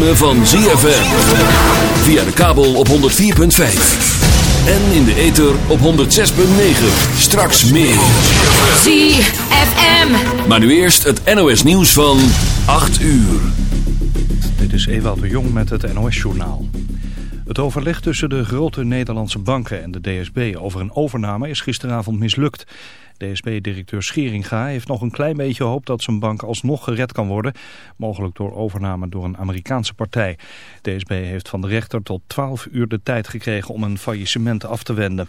ritme van ZFM. Via de kabel op 104.5. En in de ether op 106.9. Straks meer. ZFM. Maar nu eerst het NOS nieuws van 8 uur. Dit is Ewald de Jong met het NOS-journaal. Het overleg tussen de grote Nederlandse banken en de DSB over een overname is gisteravond mislukt. DSB-directeur Scheringa heeft nog een klein beetje hoop dat zijn bank alsnog gered kan worden. Mogelijk door overname door een Amerikaanse partij. DSB heeft van de rechter tot 12 uur de tijd gekregen om een faillissement af te wenden.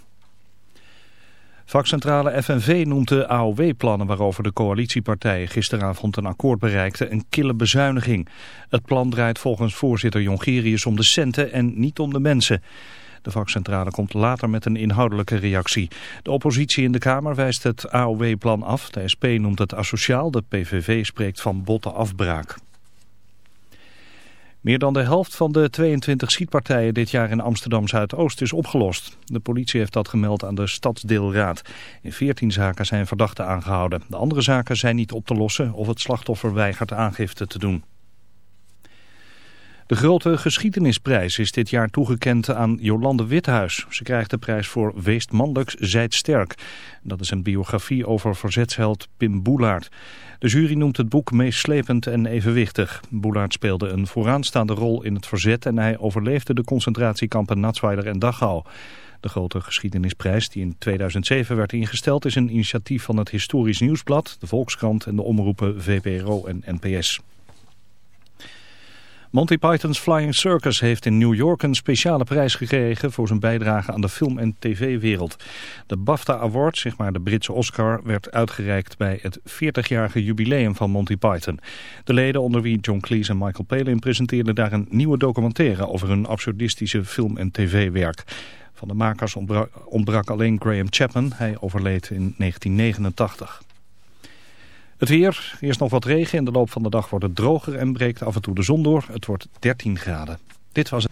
Vakcentrale FNV noemt de AOW-plannen waarover de coalitiepartijen gisteravond een akkoord bereikten een kille bezuiniging. Het plan draait volgens voorzitter Jongerius om de centen en niet om de mensen. De vakcentrale komt later met een inhoudelijke reactie. De oppositie in de Kamer wijst het AOW-plan af. De SP noemt het asociaal. De PVV spreekt van botte afbraak. Meer dan de helft van de 22 schietpartijen dit jaar in Amsterdam Zuidoost is opgelost. De politie heeft dat gemeld aan de Stadsdeelraad. In 14 zaken zijn verdachten aangehouden. De andere zaken zijn niet op te lossen of het slachtoffer weigert aangifte te doen. De grote geschiedenisprijs is dit jaar toegekend aan Jolande Withuis. Ze krijgt de prijs voor Weest Mannelijks, Zijt Sterk. Dat is een biografie over verzetsheld Pim Boelaert. De jury noemt het boek meeslepend en evenwichtig. Boelaert speelde een vooraanstaande rol in het verzet... en hij overleefde de concentratiekampen Natzweiler en Dachau. De grote geschiedenisprijs die in 2007 werd ingesteld... is een initiatief van het Historisch Nieuwsblad, de Volkskrant... en de omroepen VPRO en NPS. Monty Python's Flying Circus heeft in New York een speciale prijs gekregen voor zijn bijdrage aan de film- en tv-wereld. De BAFTA Award, zeg maar de Britse Oscar, werd uitgereikt bij het 40-jarige jubileum van Monty Python. De leden, onder wie John Cleese en Michael Palin, presenteerden daar een nieuwe documentaire over hun absurdistische film- en tv-werk. Van de makers ontbrak, alleen Graham Chapman, hij overleed in 1989. Het weer, eerst nog wat regen. In de loop van de dag wordt het droger en breekt af en toe de zon door. Het wordt 13 graden. Dit was het.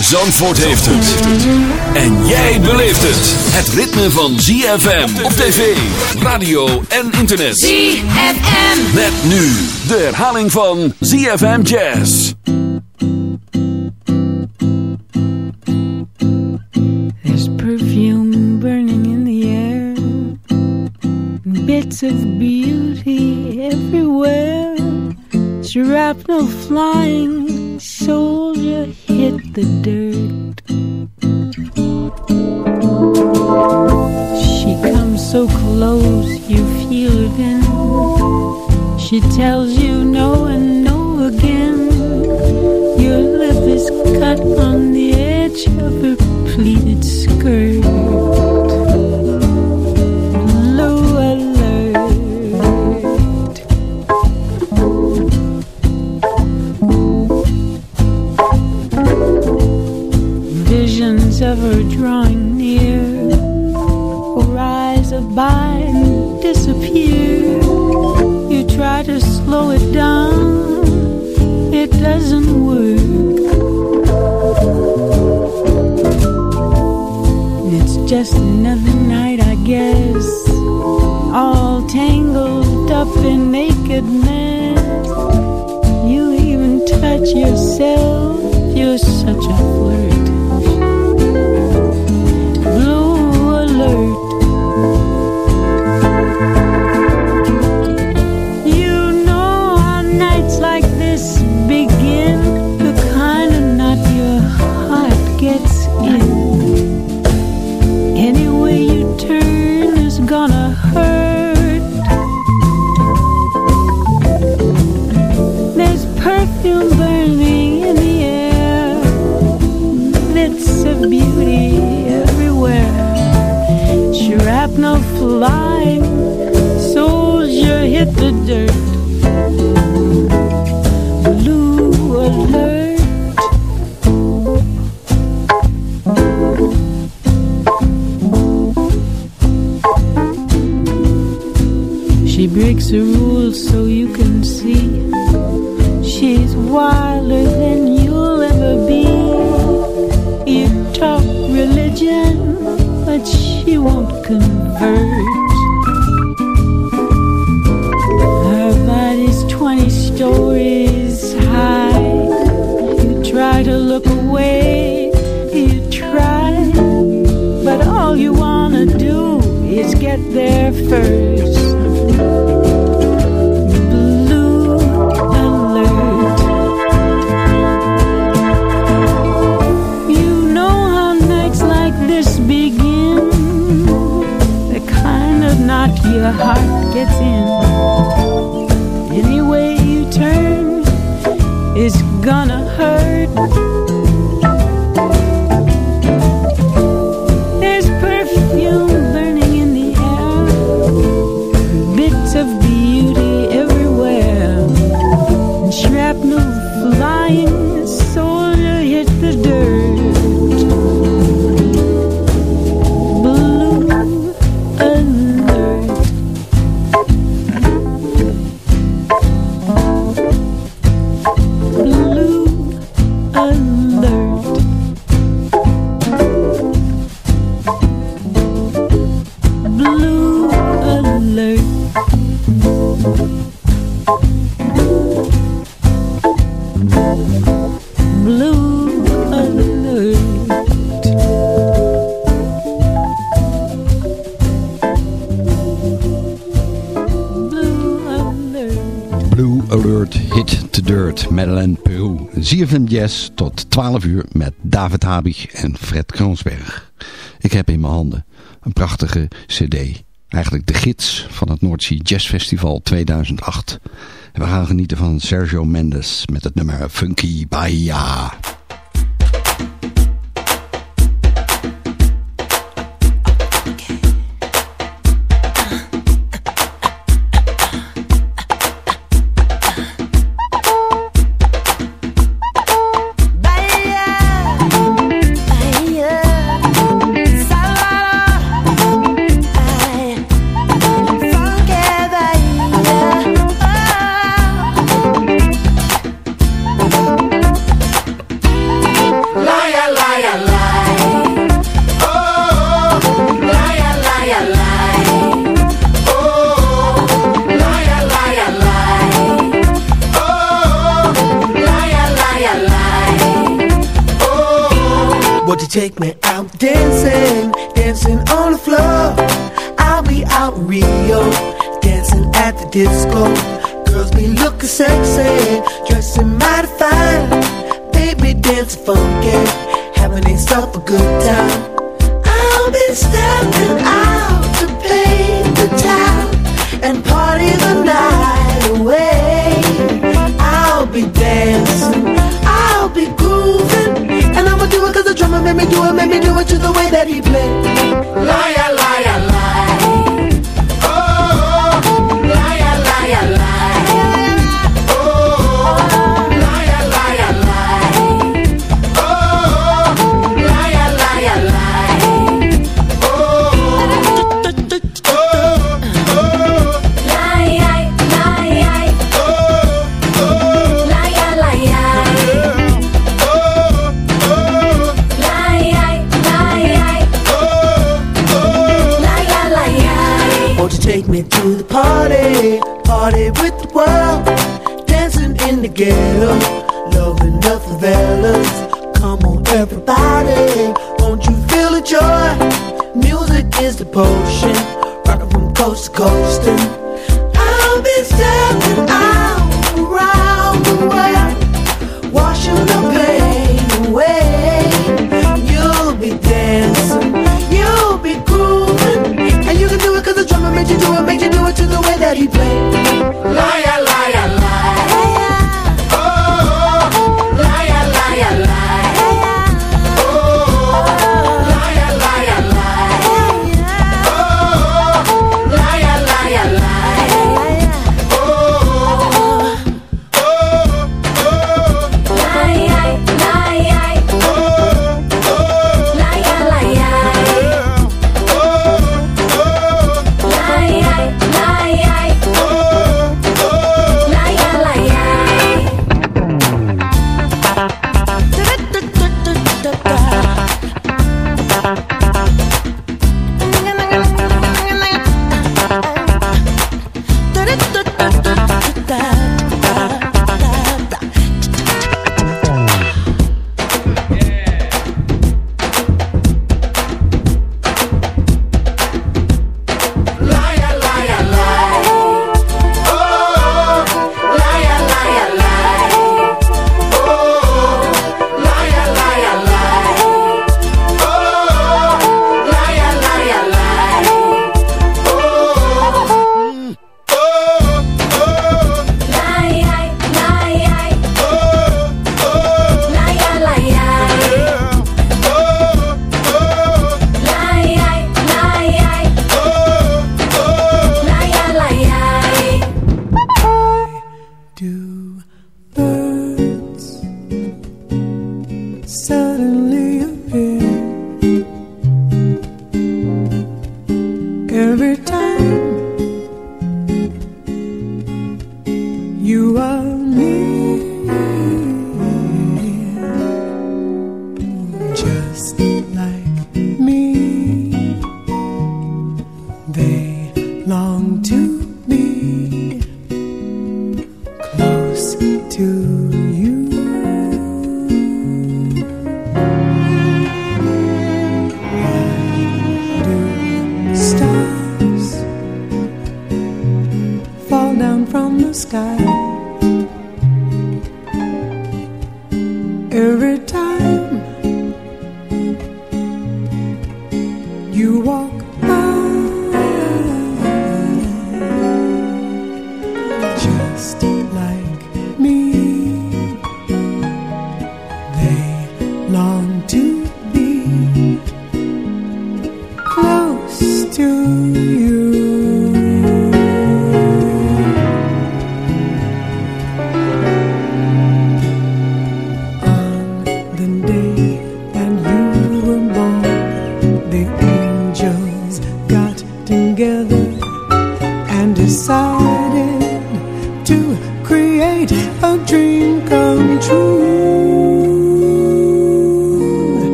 Zandvoort heeft het. En jij beleeft het. Het ritme van ZFM op tv, radio en internet. ZFM. Met nu de herhaling van ZFM Jazz. There's perfume burning in the air, bits of beauty everywhere. Shrapnel flying, soldier hit the dirt. She comes so close, you feel then. She tells you no and no again. Your lip is cut on the edge of her pleated skirt. look away, you try, but all you wanna do is get there first. Blue alert. You know how nights like this begin. They kind of knock your heart gets in. Any way you turn, is gonna hurt. ZFM Jazz tot 12 uur met David Habig en Fred Kroonsberg. Ik heb in mijn handen een prachtige cd. Eigenlijk de gids van het Noordzee Jazz Festival 2008. We gaan genieten van Sergio Mendes met het nummer Funky Bahia. is the potion, rocking from coast to coast. And I've been stepping out around the world, washing the pain away. You'll be dancing, you'll be grooving, and you can do it 'cause the drummer made you do it, made you do it to the way that he played.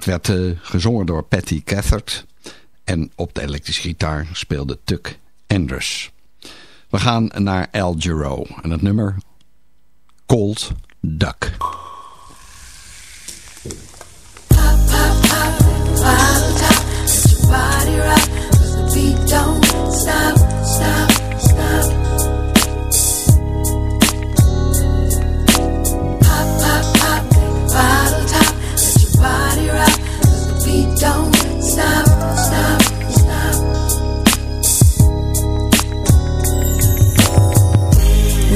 Het werd eh, gezongen door Patty Cathert. En op de elektrische gitaar speelde Tuck Anders. We gaan naar El Giro. En het nummer Cold Duck.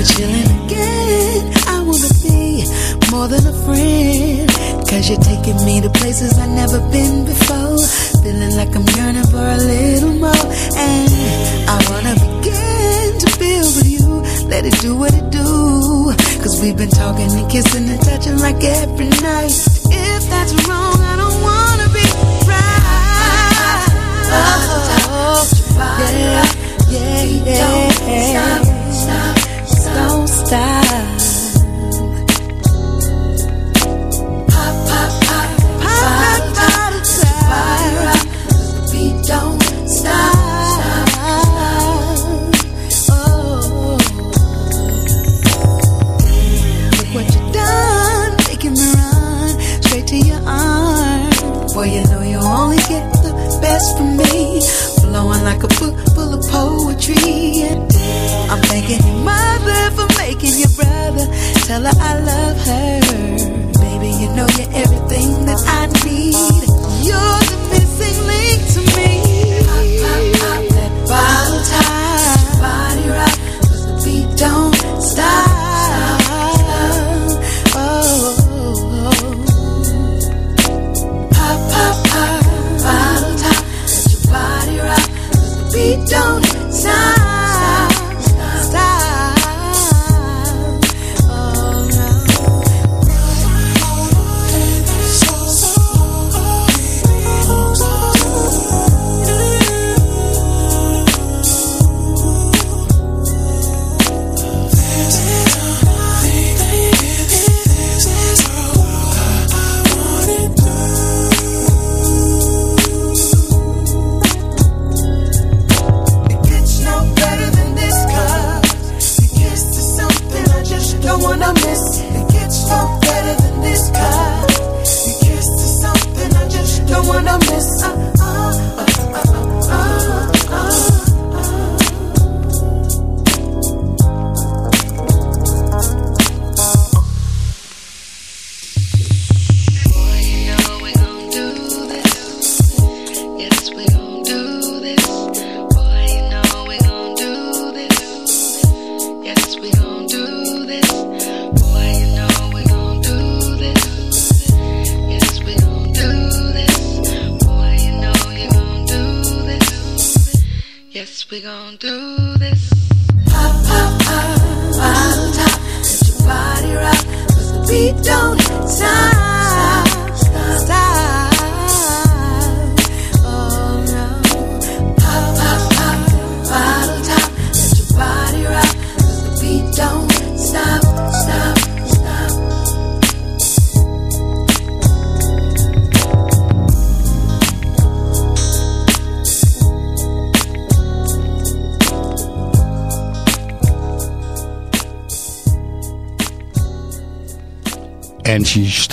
chilling again. I wanna be more than a friend. Cause you're taking me to places I've never been before. Feeling like I'm yearning for a little more. And I wanna begin to feel with you. Let it do what it do. Cause we've been talking and kissing and touching like every night. If that's wrong, I don't wanna be right. Oh, yeah, yeah, yeah don't stop.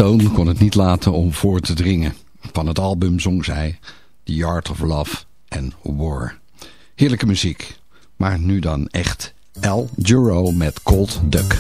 Stone kon het niet laten om voor te dringen. Van het album zong zij The Art of Love and War. Heerlijke muziek. Maar nu dan echt El Juro met Cold Duck.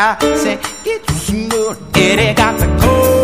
I say, get you some more. It ain't got the go.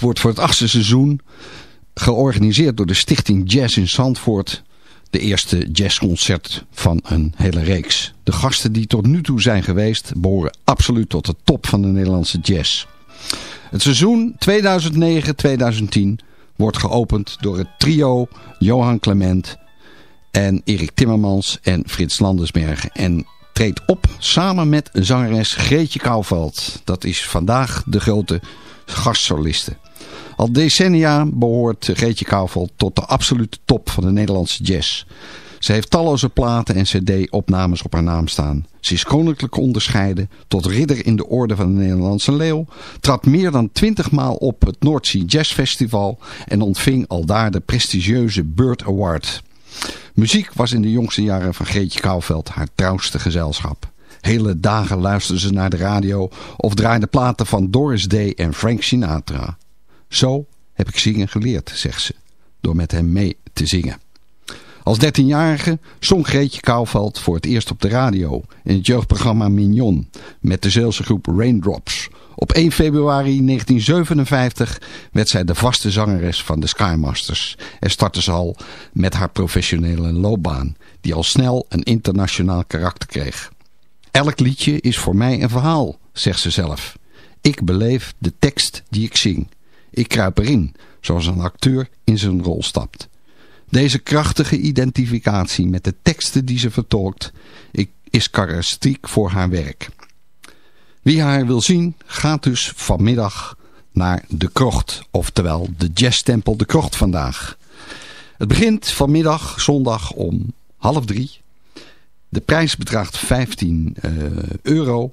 Wordt voor het achtste seizoen georganiseerd door de Stichting Jazz in Zandvoort de eerste jazzconcert van een hele reeks. De gasten die tot nu toe zijn geweest behoren absoluut tot de top van de Nederlandse jazz. Het seizoen 2009-2010 wordt geopend door het trio Johan Clement en Erik Timmermans en Frits Landersbergen. En treedt op samen met zangeres Greetje Kouwveld. Dat is vandaag de grote gastsoliste. Al decennia behoort Greetje Kouwveld tot de absolute top van de Nederlandse jazz. Ze heeft talloze platen en cd-opnames op haar naam staan. Ze is koninklijk onderscheiden tot ridder in de orde van de Nederlandse leeuw. Trad meer dan twintig maal op het Noordzee Jazz Festival en ontving al daar de prestigieuze Bird Award. Muziek was in de jongste jaren van Greetje Kouwveld haar trouwste gezelschap. Hele dagen luisterde ze naar de radio of draaide platen van Doris Day en Frank Sinatra. Zo heb ik zingen geleerd, zegt ze, door met hem mee te zingen. Als dertienjarige zong Greetje Kouwveld voor het eerst op de radio in het jeugdprogramma Mignon met de Zeelse groep Raindrops. Op 1 februari 1957 werd zij de vaste zangeres van de Skymasters en startte ze al met haar professionele loopbaan, die al snel een internationaal karakter kreeg. Elk liedje is voor mij een verhaal, zegt ze zelf. Ik beleef de tekst die ik zing. Ik kruip erin, zoals een acteur in zijn rol stapt. Deze krachtige identificatie met de teksten die ze vertolkt is karakteristiek voor haar werk. Wie haar wil zien, gaat dus vanmiddag naar De Krocht, oftewel de jazztempel De Krocht vandaag. Het begint vanmiddag zondag om half drie. De prijs bedraagt 15 uh, euro,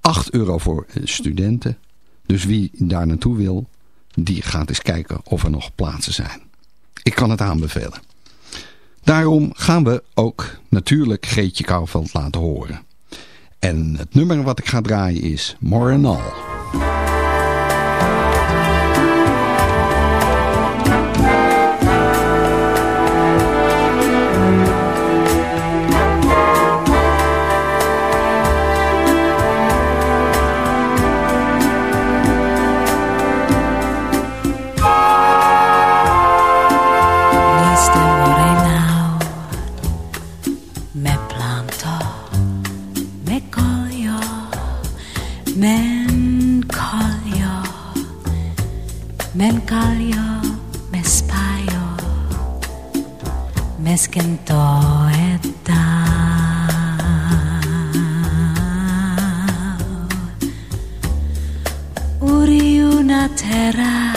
8 euro voor studenten. Dus wie daar naartoe wil, die gaat eens kijken of er nog plaatsen zijn. Ik kan het aanbevelen. Daarom gaan we ook natuurlijk Geetje Kouwveld laten horen. En het nummer wat ik ga draaien is More Melcalio me spaio, me schento età. Uri una terra.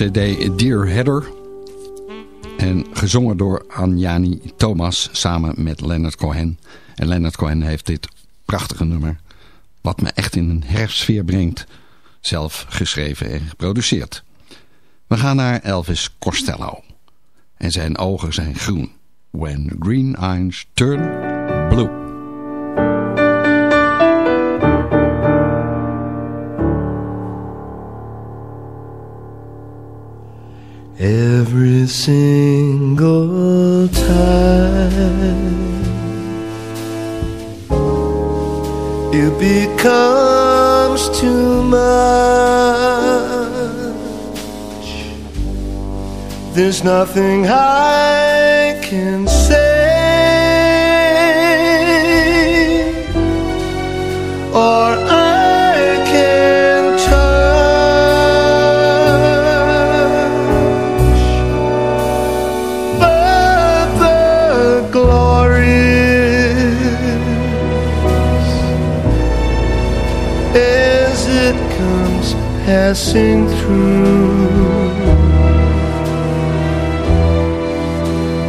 Cd Dear Header. En gezongen door Anjani Thomas samen met Leonard Cohen. En Leonard Cohen heeft dit prachtige nummer, wat me echt in een herfstsfeer brengt, zelf geschreven en geproduceerd. We gaan naar Elvis Costello. En zijn ogen zijn groen. When green eyes turn blue. Single time it becomes too much. There's nothing I can say passing through.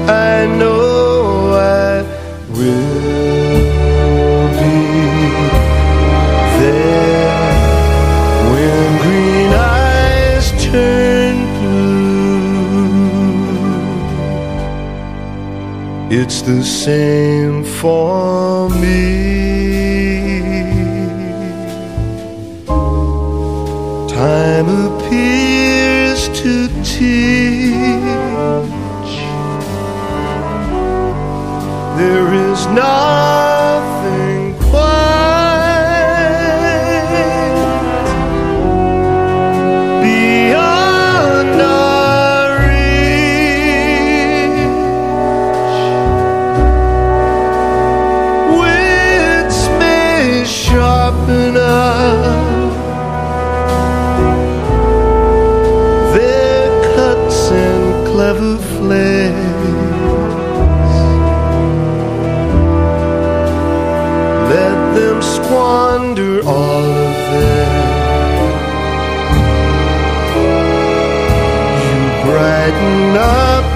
I know I will be there when green eyes turn blue. It's the same for no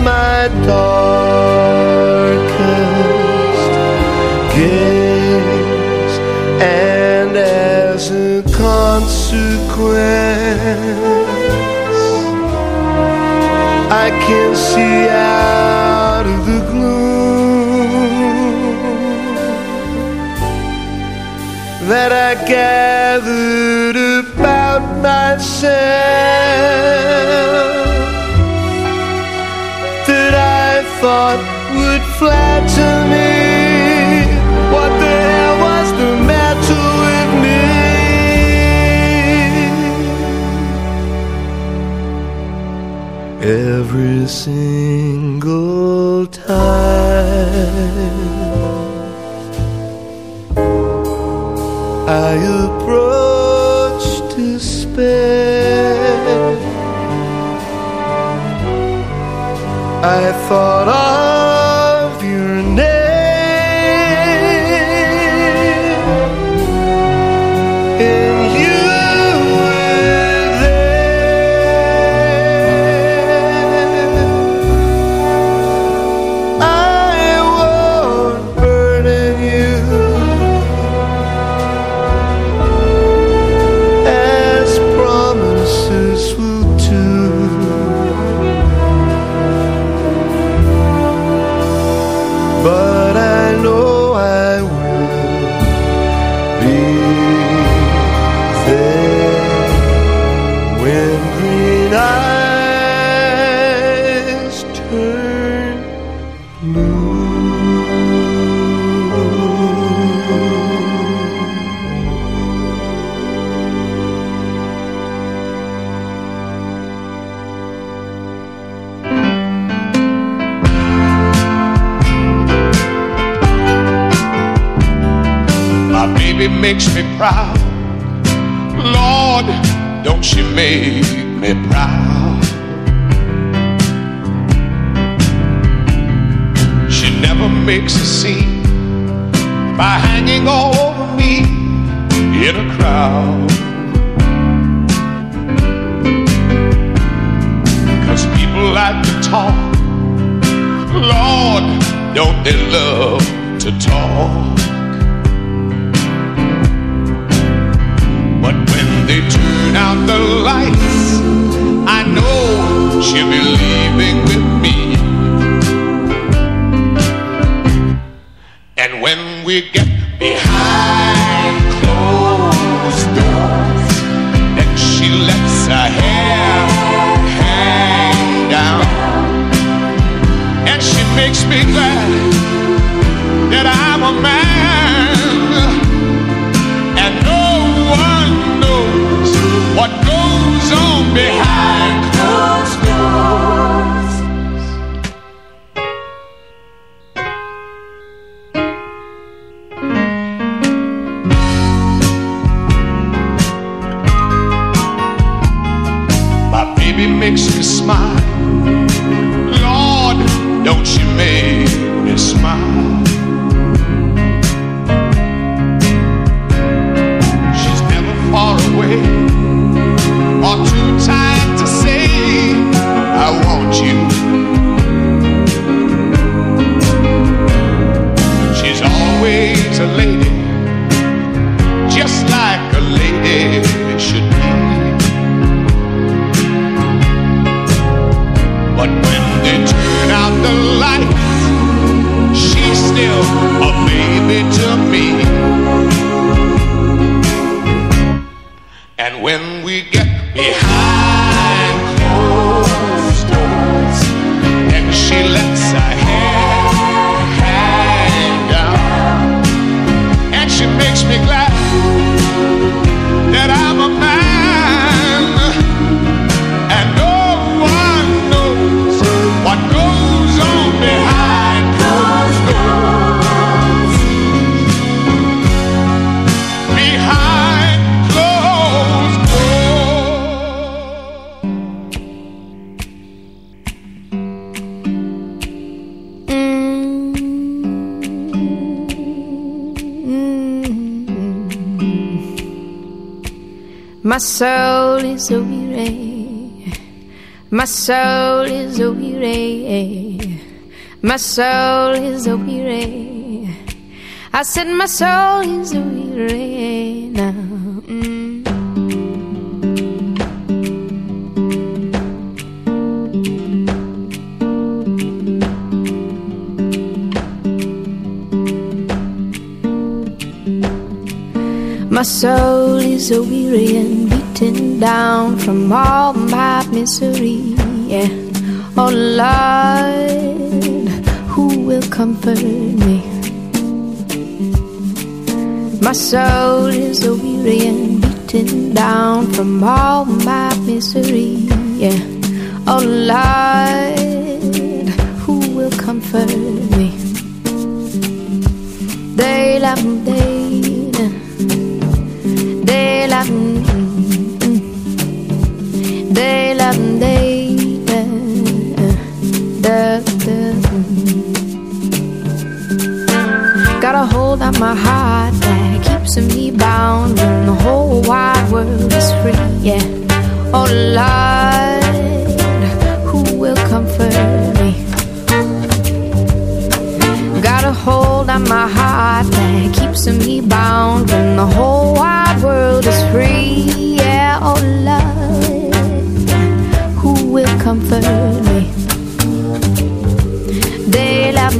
my darkest gaze, and as a consequence, I can see out of the gloom that I gathered about myself thought would flatter me. What the hell was the matter with me? Every thought I Baby makes me proud. Lord, don't she make me proud? She never makes a scene by hanging all over me in a crowd. Cause people like to talk. Lord, don't they love to talk? they turn out the lights, I know she'll be leaving with me. And when we get behind closed doors, and she lets her hair hang down, and she makes me glad that I'm a man. My soul is a weary. My soul is a weary. My soul is a weary. I said my soul is a weary now. Mm. My soul is a weary beaten down from all my misery. Yeah. Oh Lord, who will comfort me? My soul is weary and beaten down from all my misery. Yeah. Oh Lord, who will comfort me? They love they On my heart that keeps me bound when the whole wide world is free. Yeah. Oh Lord, who will comfort me? Got a hold on my heart that keeps me bound when the whole wide world is free. Yeah, oh Lord, who will comfort me? They love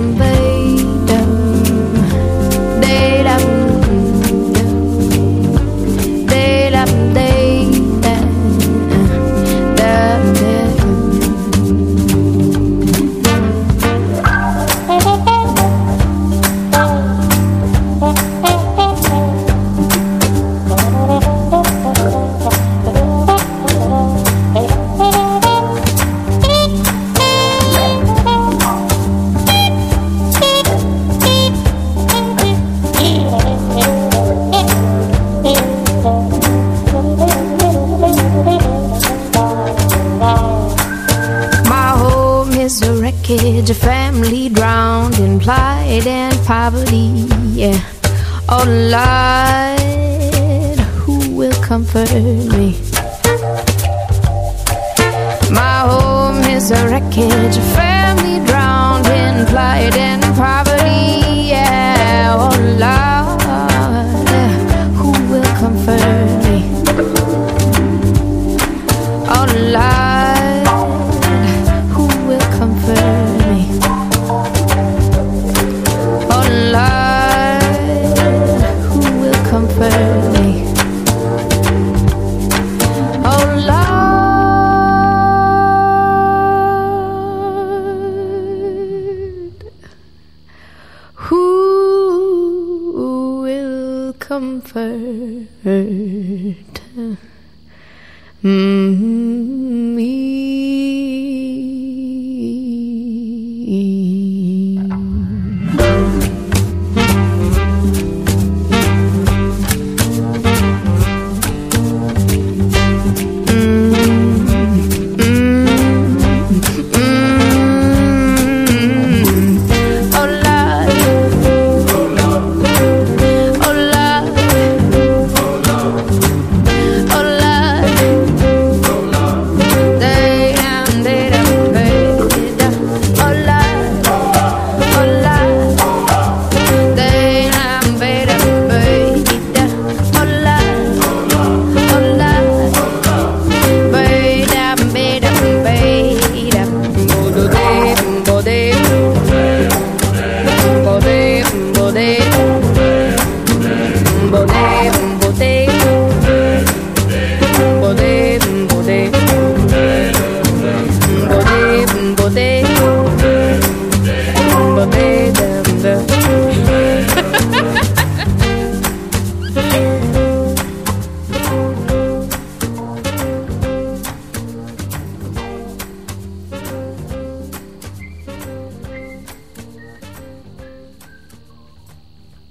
poverty. Yeah. Oh Lord, who will comfort me? My home is a wreckage, a family drowned in plight and poverty. Yeah. Oh Lord,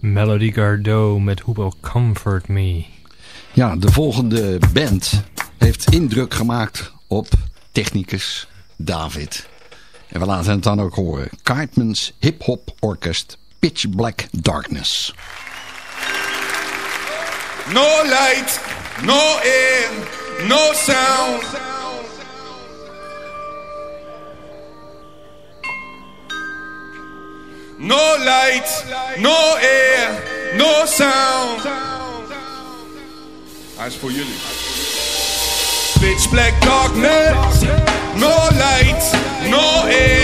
Elodie Gardot met Who Will Comfort Me. Ja, de volgende band heeft indruk gemaakt op technicus David. En we laten het dan ook horen. Cartman's Hip Hop Orchest Pitch Black Darkness. No light, no air, no sound. No light, no air, no sound. Hij is voor jullie. Pitch black darkness, no light, no air,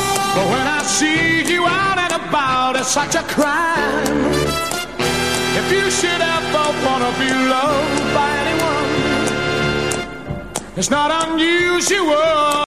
But when I see you out and about, it's such a crime. If you should ever wanna be loved by anyone, it's not unusual.